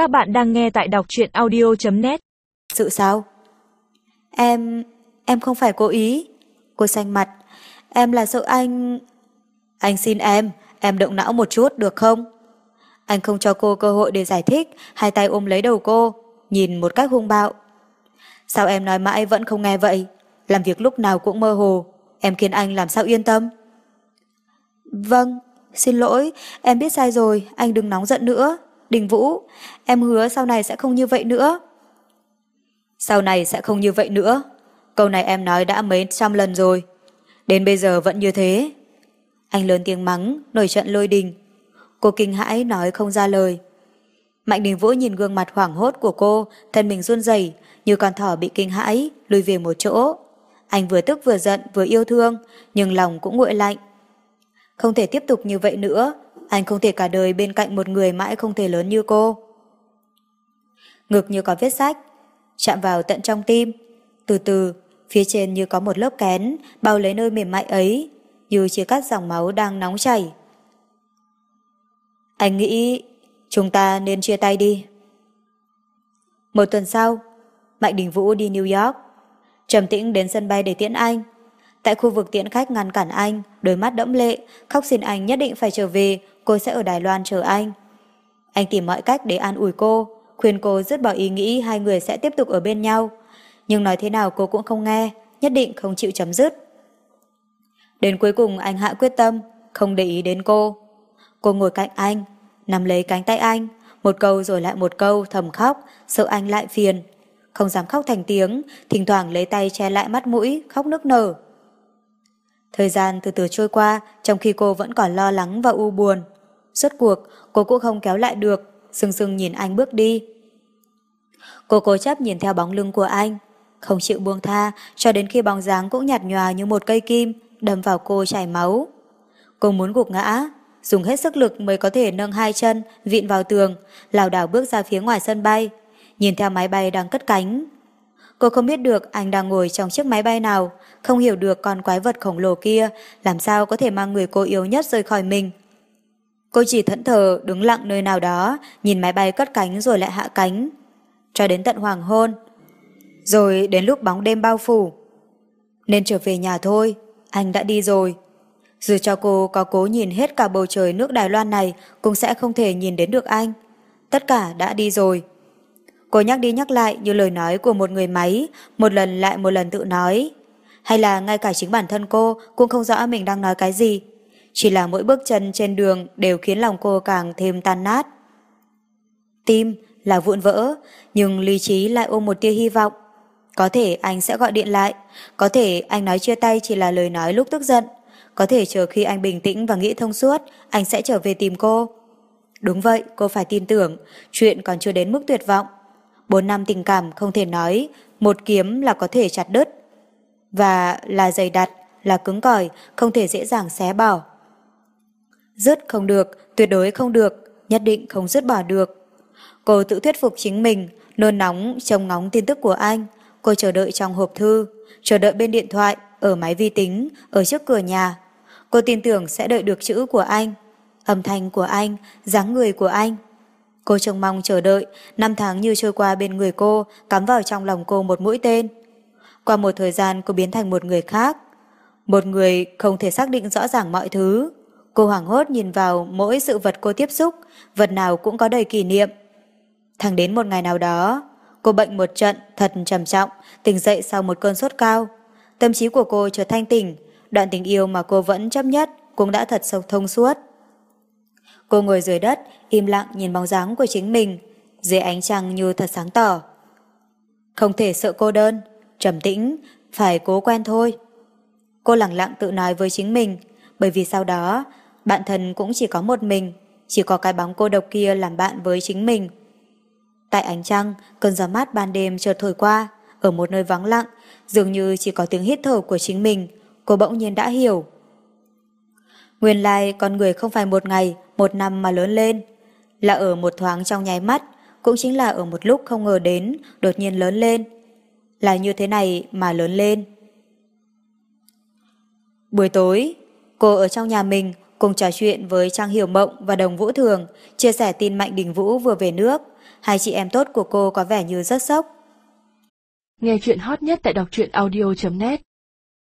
Các bạn đang nghe tại đọc truyện audio.net Sự sao? Em... em không phải cố ý. Cô xanh mặt. Em là sợ anh... Anh xin em, em động não một chút được không? Anh không cho cô cơ hội để giải thích, hai tay ôm lấy đầu cô, nhìn một cách hung bạo. Sao em nói mãi vẫn không nghe vậy? Làm việc lúc nào cũng mơ hồ, em khiến anh làm sao yên tâm? Vâng, xin lỗi, em biết sai rồi, anh đừng nóng giận nữa. Đình Vũ, em hứa sau này sẽ không như vậy nữa. Sau này sẽ không như vậy nữa. Câu này em nói đã mấy trăm lần rồi. Đến bây giờ vẫn như thế. Anh lớn tiếng mắng, nổi trận lôi đình. Cô kinh hãi nói không ra lời. Mạnh Đình Vũ nhìn gương mặt hoảng hốt của cô, thân mình run rẩy như con thỏ bị kinh hãi, lùi về một chỗ. Anh vừa tức vừa giận vừa yêu thương, nhưng lòng cũng nguội lạnh. Không thể tiếp tục như vậy nữa, anh không thể cả đời bên cạnh một người mãi không thể lớn như cô. Ngực như có vết sách, chạm vào tận trong tim. Từ từ, phía trên như có một lớp kén, bao lấy nơi mềm mại ấy, như chia cắt dòng máu đang nóng chảy. Anh nghĩ chúng ta nên chia tay đi. Một tuần sau, Mạnh Đình Vũ đi New York. Trầm tĩnh đến sân bay để tiễn anh. Tại khu vực tiễn khách ngăn cản anh, đôi mắt đẫm lệ, khóc xin anh nhất định phải trở về, cô sẽ ở Đài Loan chờ anh. Anh tìm mọi cách để an ủi cô, khuyên cô dứt bỏ ý nghĩ hai người sẽ tiếp tục ở bên nhau. Nhưng nói thế nào cô cũng không nghe, nhất định không chịu chấm dứt. Đến cuối cùng anh hạ quyết tâm, không để ý đến cô. Cô ngồi cạnh anh, nắm lấy cánh tay anh, một câu rồi lại một câu thầm khóc, sợ anh lại phiền. Không dám khóc thành tiếng, thỉnh thoảng lấy tay che lại mắt mũi, khóc nức nở. Thời gian từ từ trôi qua, trong khi cô vẫn còn lo lắng và u buồn. Rốt cuộc, cô cũng không kéo lại được, sưng sưng nhìn anh bước đi. Cô cố chấp nhìn theo bóng lưng của anh, không chịu buông tha cho đến khi bóng dáng cũng nhạt nhòa như một cây kim, đâm vào cô chảy máu. Cô muốn gục ngã, dùng hết sức lực mới có thể nâng hai chân, vịn vào tường, lảo đảo bước ra phía ngoài sân bay, nhìn theo máy bay đang cất cánh. Cô không biết được anh đang ngồi trong chiếc máy bay nào, không hiểu được con quái vật khổng lồ kia làm sao có thể mang người cô yếu nhất rời khỏi mình. Cô chỉ thẫn thờ đứng lặng nơi nào đó, nhìn máy bay cất cánh rồi lại hạ cánh. Cho đến tận hoàng hôn. Rồi đến lúc bóng đêm bao phủ. Nên trở về nhà thôi, anh đã đi rồi. Dù cho cô có cố nhìn hết cả bầu trời nước Đài Loan này cũng sẽ không thể nhìn đến được anh. Tất cả đã đi rồi. Cô nhắc đi nhắc lại như lời nói của một người máy, một lần lại một lần tự nói. Hay là ngay cả chính bản thân cô cũng không rõ mình đang nói cái gì. Chỉ là mỗi bước chân trên đường đều khiến lòng cô càng thêm tan nát. Tim là vụn vỡ, nhưng lý trí lại ôm một tia hy vọng. Có thể anh sẽ gọi điện lại, có thể anh nói chia tay chỉ là lời nói lúc tức giận, có thể chờ khi anh bình tĩnh và nghĩ thông suốt, anh sẽ trở về tìm cô. Đúng vậy, cô phải tin tưởng, chuyện còn chưa đến mức tuyệt vọng. Bốn năm tình cảm không thể nói, một kiếm là có thể chặt đứt. Và là dày đặt, là cứng cỏi, không thể dễ dàng xé bỏ. Dứt không được, tuyệt đối không được, nhất định không dứt bỏ được. Cô tự thuyết phục chính mình, nôn nóng trông ngóng tin tức của anh. Cô chờ đợi trong hộp thư, chờ đợi bên điện thoại, ở máy vi tính, ở trước cửa nhà. Cô tin tưởng sẽ đợi được chữ của anh, âm thanh của anh, dáng người của anh. Cô trông mong chờ đợi, năm tháng như trôi qua bên người cô, cắm vào trong lòng cô một mũi tên. Qua một thời gian cô biến thành một người khác. Một người không thể xác định rõ ràng mọi thứ. Cô hoảng hốt nhìn vào mỗi sự vật cô tiếp xúc, vật nào cũng có đầy kỷ niệm. Thẳng đến một ngày nào đó, cô bệnh một trận thật trầm trọng, tỉnh dậy sau một cơn sốt cao. Tâm trí của cô trở thanh tỉnh, đoạn tình yêu mà cô vẫn chấp nhất cũng đã thật sâu thông suốt. Cô ngồi dưới đất, im lặng nhìn bóng dáng của chính mình, dưới ánh trăng như thật sáng tỏ. Không thể sợ cô đơn, trầm tĩnh, phải cố quen thôi. Cô lặng lặng tự nói với chính mình, bởi vì sau đó, bạn thân cũng chỉ có một mình, chỉ có cái bóng cô độc kia làm bạn với chính mình. Tại ánh trăng, cơn gió mát ban đêm chợt thổi qua, ở một nơi vắng lặng, dường như chỉ có tiếng hít thở của chính mình, cô bỗng nhiên đã hiểu. Nguyên lai con người không phải một ngày, một năm mà lớn lên, là ở một thoáng trong nháy mắt, cũng chính là ở một lúc không ngờ đến, đột nhiên lớn lên. Là như thế này mà lớn lên. Buổi tối, cô ở trong nhà mình cùng trò chuyện với Trang Hiểu Mộng và Đồng Vũ Thường, chia sẻ tin Mạnh Đình Vũ vừa về nước. Hai chị em tốt của cô có vẻ như rất sốc. Nghe chuyện hot nhất tại đọc truyện audio.net